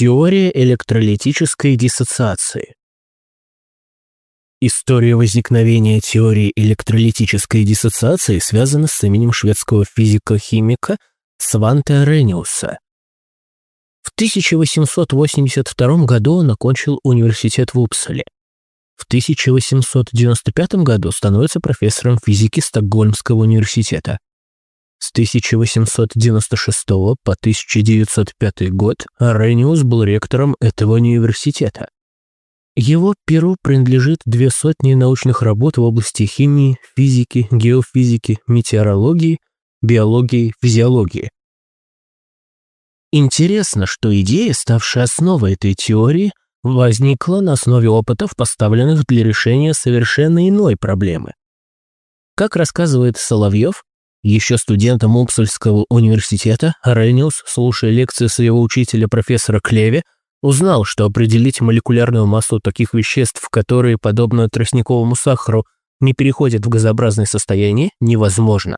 Теория электролитической диссоциации. История возникновения теории электролитической диссоциации связана с именем шведского физика-химика Сванте Арениуса. В 1882 году он окончил университет в Упсале. В 1895 году становится профессором физики Стокгольмского университета. С 1896 по 1905 год Арениус был ректором этого университета. Его перу принадлежит две сотни научных работ в области химии, физики, геофизики, метеорологии, биологии, физиологии. Интересно, что идея, ставшая основой этой теории, возникла на основе опытов, поставленных для решения совершенно иной проблемы. Как рассказывает Соловьев, еще студентом Упсальского университета Арениус, слушая лекции своего учителя профессора Клеве, узнал, что определить молекулярную массу таких веществ, которые, подобно тростниковому сахару, не переходят в газообразное состояние, невозможно.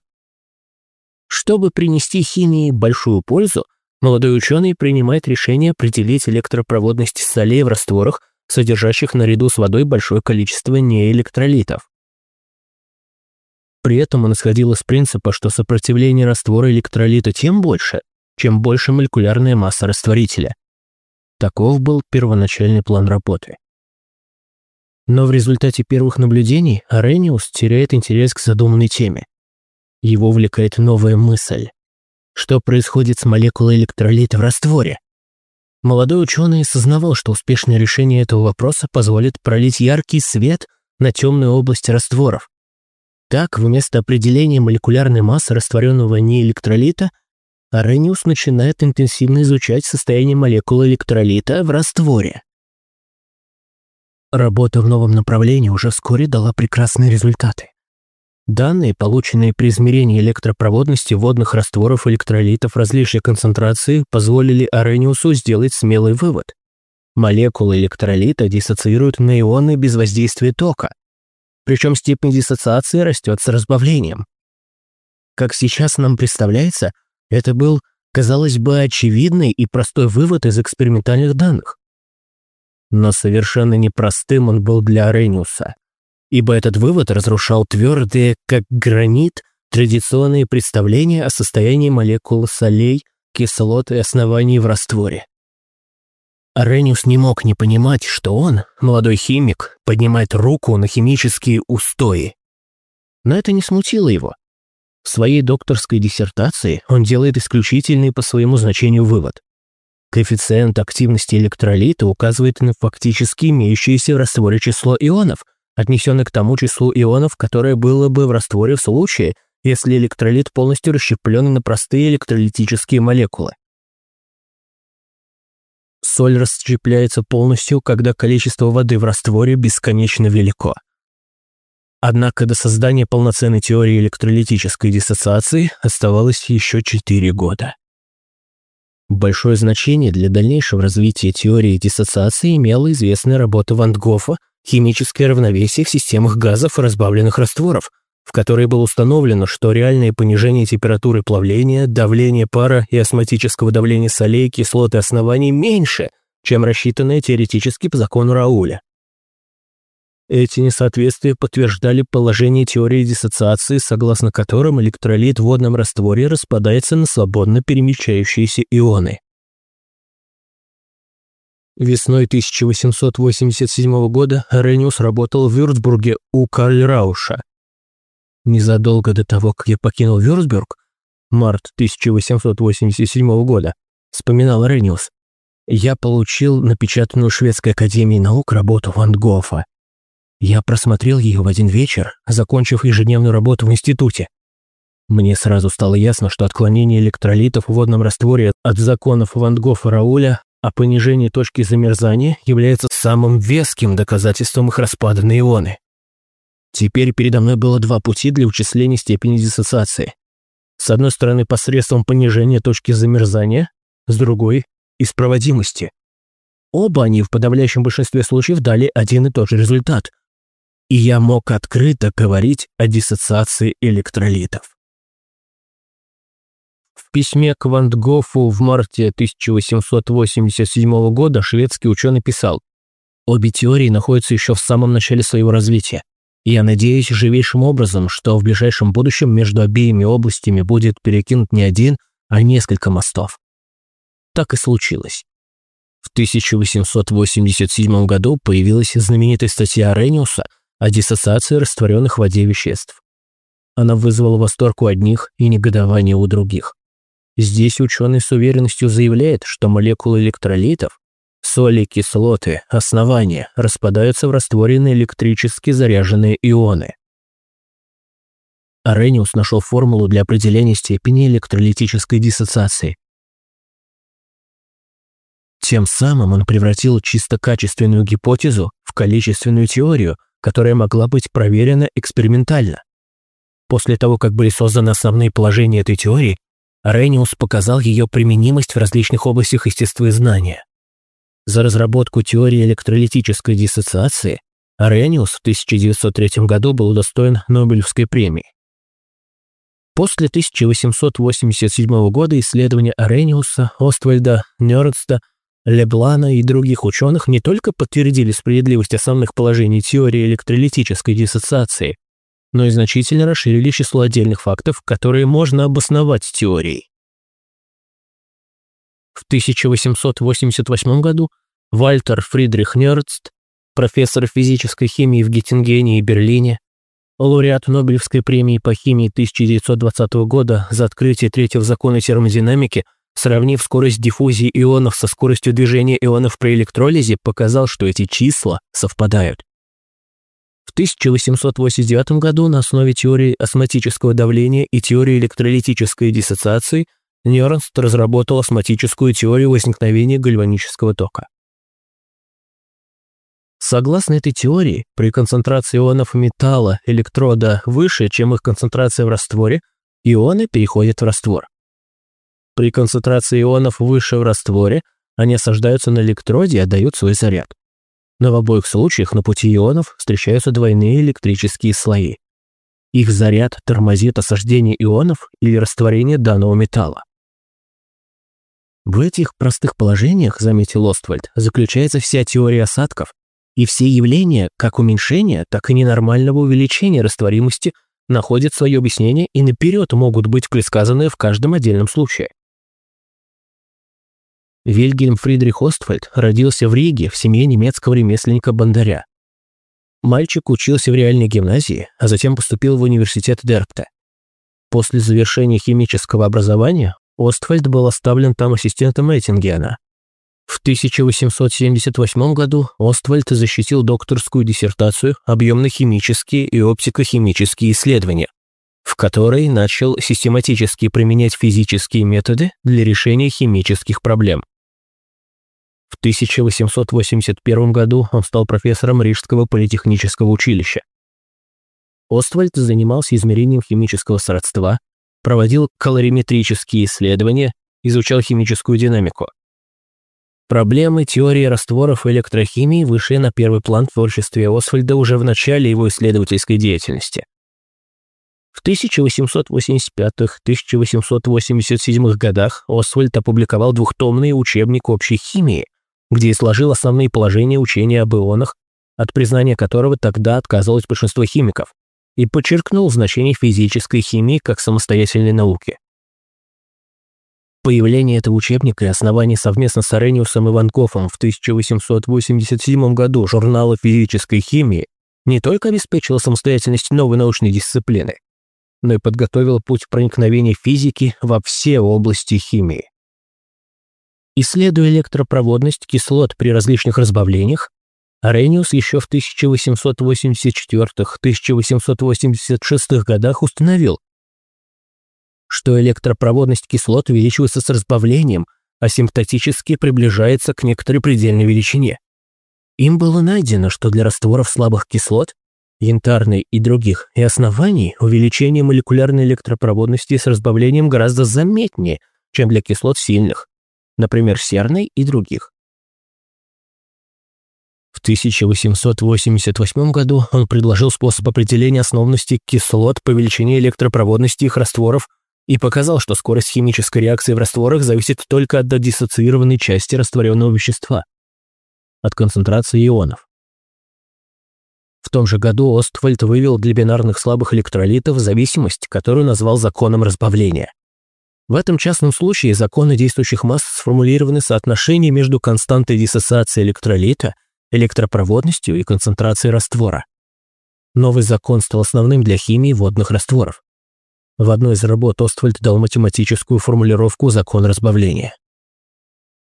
Чтобы принести химии большую пользу, молодой ученый принимает решение определить электропроводность солей в растворах, содержащих наряду с водой большое количество неэлектролитов. При этом он исходил из принципа, что сопротивление раствора электролита тем больше, чем больше молекулярная масса растворителя. Таков был первоначальный план работы. Но в результате первых наблюдений Арениус теряет интерес к задуманной теме. Его увлекает новая мысль. Что происходит с молекулой электролита в растворе? Молодой ученый осознавал, что успешное решение этого вопроса позволит пролить яркий свет на темную область растворов, так, вместо определения молекулярной массы растворенного неэлектролита, Арениус начинает интенсивно изучать состояние молекулы электролита в растворе. Работа в новом направлении уже вскоре дала прекрасные результаты. Данные, полученные при измерении электропроводности водных растворов электролитов различной концентрации, позволили Арениусу сделать смелый вывод. Молекулы электролита диссоциируют на ионы без воздействия тока, причем степень диссоциации растет с разбавлением. Как сейчас нам представляется, это был, казалось бы, очевидный и простой вывод из экспериментальных данных. Но совершенно непростым он был для Арениуса, ибо этот вывод разрушал твердые, как гранит, традиционные представления о состоянии молекул солей, кислот и оснований в растворе. Арениус не мог не понимать, что он, молодой химик, поднимает руку на химические устои. Но это не смутило его. В своей докторской диссертации он делает исключительный по своему значению вывод. Коэффициент активности электролита указывает на фактически имеющееся в растворе число ионов, отнесенное к тому числу ионов, которое было бы в растворе в случае, если электролит полностью расщеплен на простые электролитические молекулы. Соль расщепляется полностью, когда количество воды в растворе бесконечно велико. Однако до создания полноценной теории электролитической диссоциации оставалось еще 4 года. Большое значение для дальнейшего развития теории диссоциации имела известная работа Ван Гофа «Химическое равновесие в системах газов и разбавленных растворов», в которой было установлено, что реальное понижение температуры плавления, давления пара и осмотического давления солей, кислот и оснований меньше, чем рассчитанное теоретически по закону Рауля. Эти несоответствия подтверждали положение теории диссоциации, согласно которым электролит в водном растворе распадается на свободно перемещающиеся ионы. Весной 1887 года Рениус работал в Вюрцбурге у Карль-Рауша, Незадолго до того, как я покинул Вюрсберг, март 1887 года, вспоминал Рениус, я получил напечатанную Шведской академией наук работу Ван Гофа. Я просмотрел ее в один вечер, закончив ежедневную работу в институте. Мне сразу стало ясно, что отклонение электролитов в водном растворе от законов Ван Гофа Рауля о понижении точки замерзания является самым веским доказательством их распада на ионы. Теперь передо мной было два пути для вычисления степени диссоциации. С одной стороны, посредством понижения точки замерзания, с другой – из проводимости. Оба они в подавляющем большинстве случаев дали один и тот же результат. И я мог открыто говорить о диссоциации электролитов. В письме к Вандгофу в марте 1887 года шведский ученый писал «Обе теории находятся еще в самом начале своего развития. Я надеюсь живейшим образом, что в ближайшем будущем между обеими областями будет перекинут не один, а несколько мостов». Так и случилось. В 1887 году появилась знаменитая статья Арениуса о диссоциации растворенных в воде веществ. Она вызвала восторг у одних и негодование у других. Здесь ученый с уверенностью заявляет, что молекулы электролитов, соли, кислоты, основания распадаются в растворенные электрически заряженные ионы. Арениус нашел формулу для определения степени электролитической диссоциации. Тем самым он превратил чисто качественную гипотезу в количественную теорию, которая могла быть проверена экспериментально. После того, как были созданы основные положения этой теории, Рейниус показал ее применимость в различных областях естествознания. За разработку теории электролитической диссоциации Арениус в 1903 году был удостоен Нобелевской премии. После 1887 года исследования Арениуса, Оствальда, Нёрнста, Леблана и других ученых не только подтвердили справедливость основных положений теории электролитической диссоциации, но и значительно расширили число отдельных фактов, которые можно обосновать теорией. В 1888 году Вальтер Фридрих Нёрдст, профессор физической химии в Геттингене и Берлине, лауреат Нобелевской премии по химии 1920 года за открытие третьего закона термодинамики, сравнив скорость диффузии ионов со скоростью движения ионов при электролизе, показал, что эти числа совпадают. В 1889 году на основе теории осмотического давления и теории электролитической диссоциации Нёрнст разработал осмотическую теорию возникновения гальванического тока. Согласно этой теории, при концентрации ионов металла электрода выше, чем их концентрация в растворе, ионы переходят в раствор. При концентрации ионов выше в растворе они осаждаются на электроде и отдают свой заряд. Но в обоих случаях на пути ионов встречаются двойные электрические слои. Их заряд тормозит осаждение ионов или растворение данного металла. В этих простых положениях, заметил Оствальд, заключается вся теория осадков, и все явления, как уменьшения, так и ненормального увеличения растворимости, находят свое объяснение и наперед могут быть предсказаны в каждом отдельном случае. Вильгельм Фридрих Остфальд родился в Риге в семье немецкого ремесленника Бандаря. Мальчик учился в реальной гимназии, а затем поступил в университет Дерпте. После завершения химического образования Остфальд был оставлен там ассистентом Эттингена. В 1878 году Оствальд защитил докторскую диссертацию «Объемно-химические и оптико-химические исследования», в которой начал систематически применять физические методы для решения химических проблем. В 1881 году он стал профессором Рижского политехнического училища. Оствальд занимался измерением химического сродства, проводил калориметрические исследования, изучал химическую динамику. Проблемы теории растворов и электрохимии вышли на первый план в творчестве Освальда уже в начале его исследовательской деятельности. В 1885-1887 годах Освальд опубликовал двухтомный учебник общей химии, где изложил основные положения учения об ионах, от признания которого тогда отказывалось большинство химиков, и подчеркнул значение физической химии как самостоятельной науки. Появление этого учебника и основание совместно с Арениусом и Ванкофом в 1887 году журнала физической химии не только обеспечило самостоятельность новой научной дисциплины, но и подготовило путь проникновения физики во все области химии. Исследуя электропроводность кислот при различных разбавлениях, Арениус еще в 1884-1886 годах установил, что электропроводность кислот увеличивается с разбавлением, а симптотически приближается к некоторой предельной величине. Им было найдено, что для растворов слабых кислот, янтарной и других, и оснований увеличение молекулярной электропроводности с разбавлением гораздо заметнее, чем для кислот сильных например, серной и других. В 1888 году он предложил способ определения основности кислот по величине электропроводности их растворов и показал, что скорость химической реакции в растворах зависит только от додиссоциированной части растворенного вещества, от концентрации ионов. В том же году Оствальд вывел для бинарных слабых электролитов зависимость, которую назвал законом разбавления. В этом частном случае законы действующих масс сформулированы соотношением между константой диссоциации электролита, электропроводностью и концентрацией раствора. Новый закон стал основным для химии водных растворов. В одной из работ Оствальд дал математическую формулировку «закон разбавления».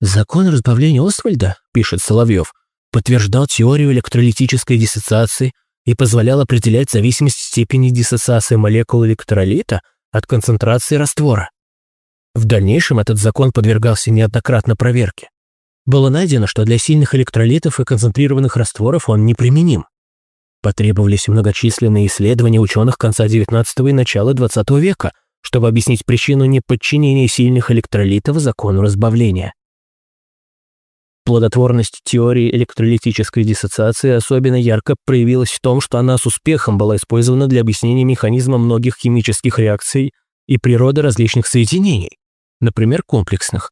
«Закон разбавления Оствальда», – пишет Соловьев, подтверждал теорию электролитической диссоциации и позволял определять зависимость степени диссоциации молекул электролита от концентрации раствора. В дальнейшем этот закон подвергался неоднократно проверке. Было найдено, что для сильных электролитов и концентрированных растворов он неприменим. Потребовались многочисленные исследования ученых конца XIX и начала XX века, чтобы объяснить причину неподчинения сильных электролитов закону разбавления. Плодотворность теории электролитической диссоциации особенно ярко проявилась в том, что она с успехом была использована для объяснения механизма многих химических реакций и природы различных соединений, например, комплексных.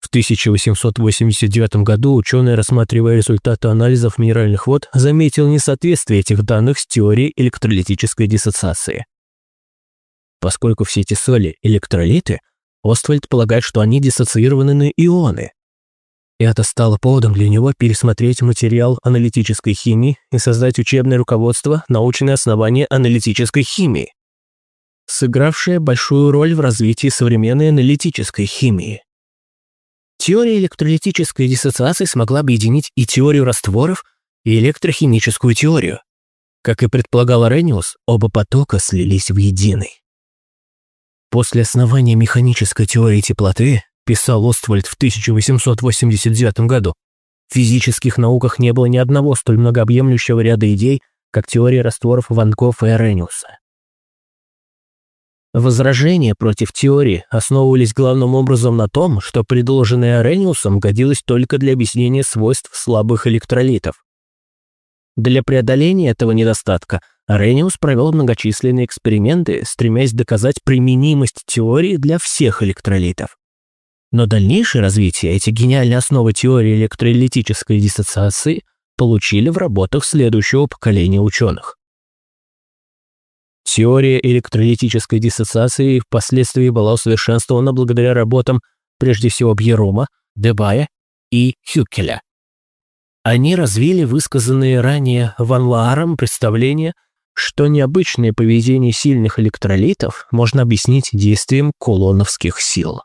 В 1889 году ученый, рассматривая результаты анализов минеральных вод, заметил несоответствие этих данных с теорией электролитической диссоциации. Поскольку все эти соли – электролиты, Оствальд полагает, что они диссоциированы на ионы. И это стало поводом для него пересмотреть материал аналитической химии и создать учебное руководство «Научное основание аналитической химии», сыгравшее большую роль в развитии современной аналитической химии. Теория электролитической диссоциации смогла объединить и теорию растворов, и электрохимическую теорию. Как и предполагал Арениус, оба потока слились в единый. После основания механической теории теплоты, писал Оствальд в 1889 году, в физических науках не было ни одного столь многообъемлющего ряда идей, как теория растворов Ванков и Арениуса. Возражения против теории основывались главным образом на том, что предложенное Арениусом годилось только для объяснения свойств слабых электролитов. Для преодоления этого недостатка Арениус провел многочисленные эксперименты, стремясь доказать применимость теории для всех электролитов. Но дальнейшее развитие эти гениальные основы теории электролитической диссоциации получили в работах следующего поколения ученых. Теория электролитической диссоциации впоследствии была усовершенствована благодаря работам прежде всего Бьерума, Дебая и Хюкеля. Они развили высказанные ранее Ван Лааром представление, что необычное поведение сильных электролитов можно объяснить действием кулоновских сил.